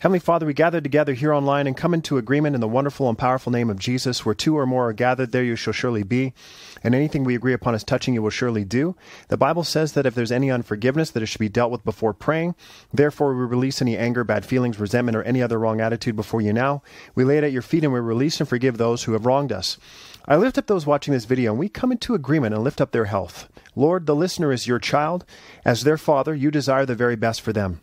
Heavenly Father, we gather together here online and come into agreement in the wonderful and powerful name of Jesus. Where two or more are gathered, there you shall surely be. And anything we agree upon as touching you will surely do. The Bible says that if there's any unforgiveness, that it should be dealt with before praying. Therefore, we release any anger, bad feelings, resentment, or any other wrong attitude before you now. We lay it at your feet and we release and forgive those who have wronged us. I lift up those watching this video and we come into agreement and lift up their health. Lord, the listener is your child. As their father, you desire the very best for them.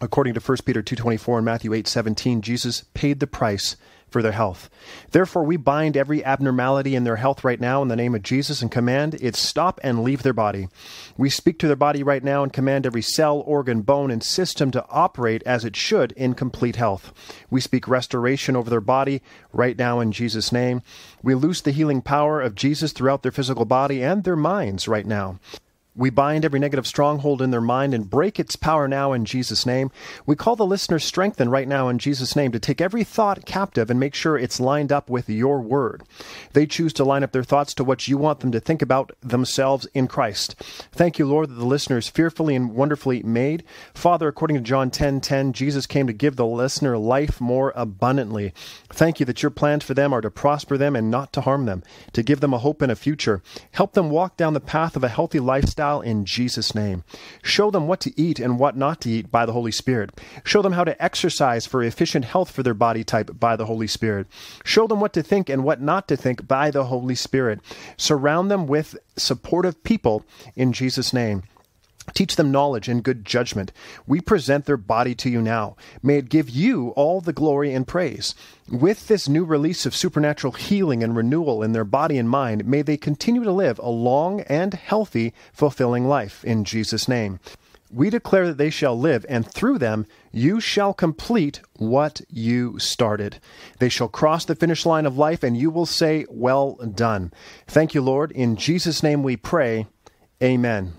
According to 1 Peter 2:24 and Matthew 8:17, Jesus paid the price for their health. Therefore, we bind every abnormality in their health right now in the name of Jesus and command it stop and leave their body. We speak to their body right now and command every cell, organ, bone, and system to operate as it should in complete health. We speak restoration over their body right now in Jesus' name. We loose the healing power of Jesus throughout their physical body and their minds right now. We bind every negative stronghold in their mind and break its power now in Jesus' name. We call the listener strengthened right now in Jesus' name to take every thought captive and make sure it's lined up with your word. They choose to line up their thoughts to what you want them to think about themselves in Christ. Thank you, Lord, that the listener is fearfully and wonderfully made. Father, according to John 10 10, Jesus came to give the listener life more abundantly. Thank you that your plans for them are to prosper them and not to harm them, to give them a hope and a future. Help them walk down the path of a healthy lifestyle in Jesus' name. Show them what to eat and what not to eat by the Holy Spirit. Show them how to exercise for efficient health for their body type by the Holy Spirit. Show them what to think and what not to think by the Holy Spirit. Surround them with supportive people in Jesus' name. Teach them knowledge and good judgment. We present their body to you now. May it give you all the glory and praise. With this new release of supernatural healing and renewal in their body and mind, may they continue to live a long and healthy, fulfilling life. In Jesus' name. We declare that they shall live, and through them you shall complete what you started. They shall cross the finish line of life, and you will say, Well done. Thank you, Lord. In Jesus' name we pray. Amen.